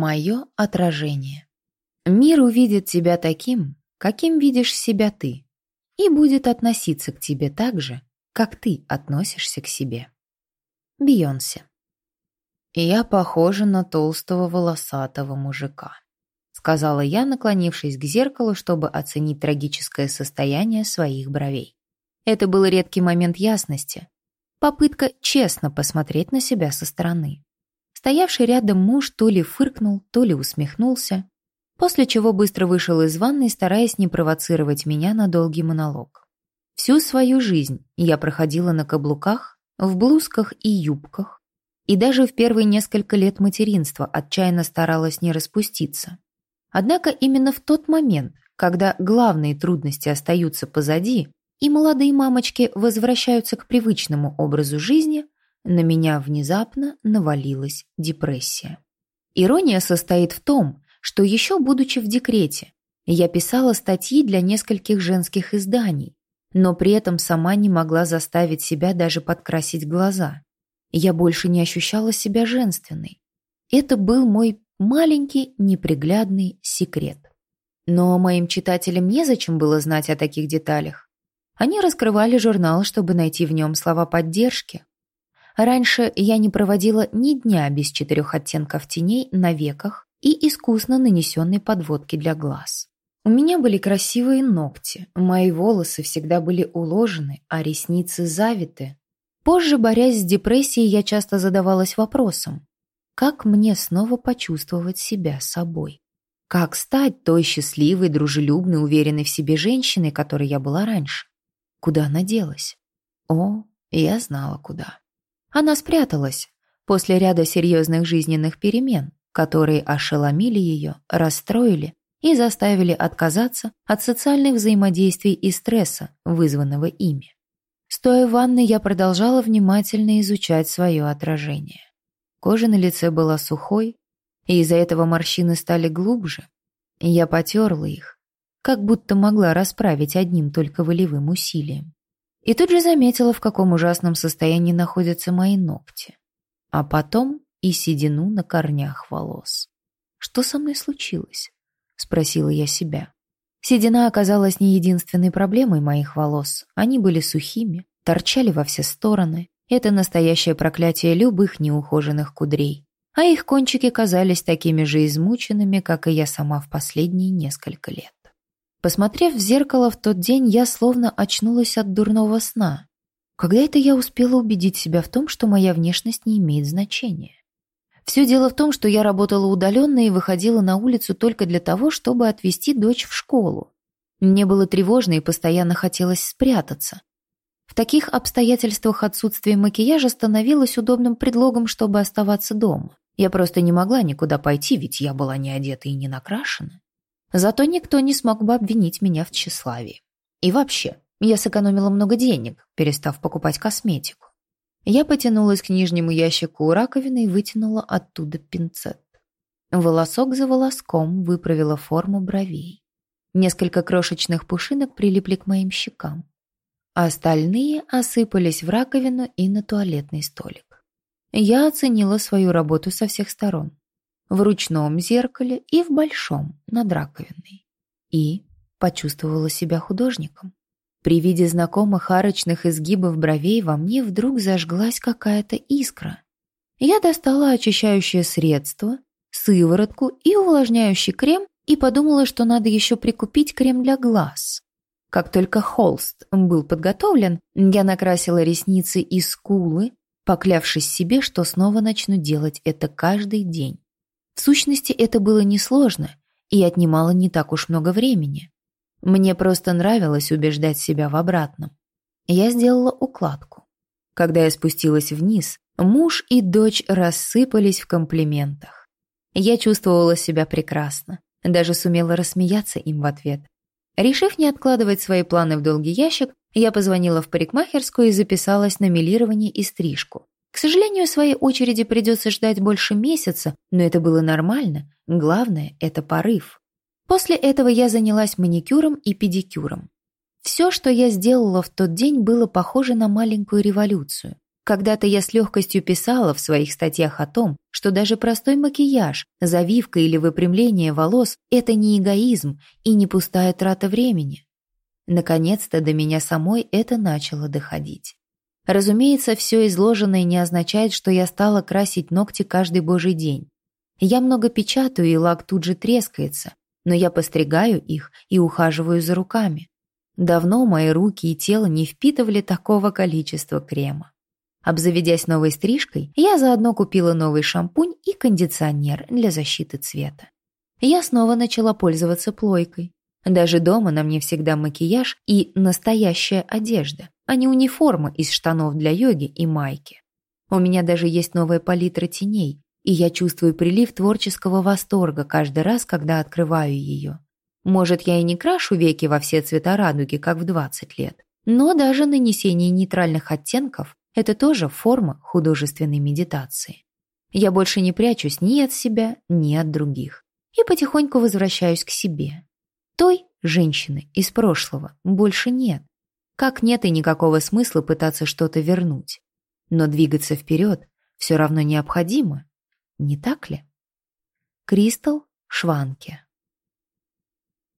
Мое отражение. Мир увидит тебя таким, каким видишь себя ты, и будет относиться к тебе так же, как ты относишься к себе. Бейонсе. «Я похожа на толстого волосатого мужика», сказала я, наклонившись к зеркалу, чтобы оценить трагическое состояние своих бровей. Это был редкий момент ясности, попытка честно посмотреть на себя со стороны. Стоявший рядом муж то ли фыркнул, то ли усмехнулся, после чего быстро вышел из ванной, стараясь не провоцировать меня на долгий монолог. Всю свою жизнь я проходила на каблуках, в блузках и юбках, и даже в первые несколько лет материнства отчаянно старалась не распуститься. Однако именно в тот момент, когда главные трудности остаются позади, и молодые мамочки возвращаются к привычному образу жизни, на меня внезапно навалилась депрессия. Ирония состоит в том, что еще будучи в декрете, я писала статьи для нескольких женских изданий, но при этом сама не могла заставить себя даже подкрасить глаза. Я больше не ощущала себя женственной. Это был мой маленький неприглядный секрет. Но моим читателям незачем было знать о таких деталях. Они раскрывали журнал, чтобы найти в нем слова поддержки, Раньше я не проводила ни дня без четырех оттенков теней на веках и искусно нанесенной подводки для глаз. У меня были красивые ногти, мои волосы всегда были уложены, а ресницы завиты. Позже, борясь с депрессией, я часто задавалась вопросом, как мне снова почувствовать себя собой? Как стать той счастливой, дружелюбной, уверенной в себе женщиной, которой я была раньше? Куда она делась? О, я знала куда. Она спряталась после ряда серьезных жизненных перемен, которые ошеломили ее, расстроили и заставили отказаться от социальных взаимодействий и стресса, вызванного ими. Стоя в ванной, я продолжала внимательно изучать свое отражение. Кожа на лице была сухой, и из-за этого морщины стали глубже. Я потерла их, как будто могла расправить одним только волевым усилием. И тут же заметила, в каком ужасном состоянии находятся мои ногти. А потом и седину на корнях волос. «Что со мной случилось?» — спросила я себя. Седина оказалась не единственной проблемой моих волос. Они были сухими, торчали во все стороны. Это настоящее проклятие любых неухоженных кудрей. А их кончики казались такими же измученными, как и я сама в последние несколько лет. Посмотрев в зеркало в тот день, я словно очнулась от дурного сна. Когда это я успела убедить себя в том, что моя внешность не имеет значения? Все дело в том, что я работала удаленно и выходила на улицу только для того, чтобы отвезти дочь в школу. Мне было тревожно и постоянно хотелось спрятаться. В таких обстоятельствах отсутствие макияжа становилось удобным предлогом, чтобы оставаться дома. Я просто не могла никуда пойти, ведь я была не одета и не накрашена. Зато никто не смог бы обвинить меня в тщеславии. И вообще, я сэкономила много денег, перестав покупать косметику. Я потянулась к нижнему ящику у раковины и вытянула оттуда пинцет. Волосок за волоском выправила форму бровей. Несколько крошечных пушинок прилипли к моим щекам. Остальные осыпались в раковину и на туалетный столик. Я оценила свою работу со всех сторон в ручном зеркале и в большом, над раковиной. И почувствовала себя художником. При виде знакомых арочных изгибов бровей во мне вдруг зажглась какая-то искра. Я достала очищающее средство, сыворотку и увлажняющий крем и подумала, что надо еще прикупить крем для глаз. Как только холст был подготовлен, я накрасила ресницы и скулы, поклявшись себе, что снова начну делать это каждый день. В сущности, это было несложно и отнимало не так уж много времени. Мне просто нравилось убеждать себя в обратном. Я сделала укладку. Когда я спустилась вниз, муж и дочь рассыпались в комплиментах. Я чувствовала себя прекрасно, даже сумела рассмеяться им в ответ. Решив не откладывать свои планы в долгий ящик, я позвонила в парикмахерскую и записалась на милирование и стрижку. Сожалению, своей очереди придется ждать больше месяца, но это было нормально. Главное – это порыв. После этого я занялась маникюром и педикюром. Все, что я сделала в тот день, было похоже на маленькую революцию. Когда-то я с легкостью писала в своих статьях о том, что даже простой макияж, завивка или выпрямление волос – это не эгоизм и не пустая трата времени. Наконец-то до меня самой это начало доходить. Разумеется, все изложенное не означает, что я стала красить ногти каждый божий день. Я много печатаю, и лак тут же трескается, но я постригаю их и ухаживаю за руками. Давно мои руки и тело не впитывали такого количества крема. Обзаведясь новой стрижкой, я заодно купила новый шампунь и кондиционер для защиты цвета. Я снова начала пользоваться плойкой. Даже дома на мне всегда макияж и настоящая одежда, а не униформа из штанов для йоги и майки. У меня даже есть новая палитра теней, и я чувствую прилив творческого восторга каждый раз, когда открываю ее. Может, я и не крашу веки во все цвета радуги, как в 20 лет, но даже нанесение нейтральных оттенков – это тоже форма художественной медитации. Я больше не прячусь ни от себя, ни от других. И потихоньку возвращаюсь к себе. Той женщины из прошлого больше нет. Как нет и никакого смысла пытаться что-то вернуть. Но двигаться вперед все равно необходимо. Не так ли? Кристал Шванке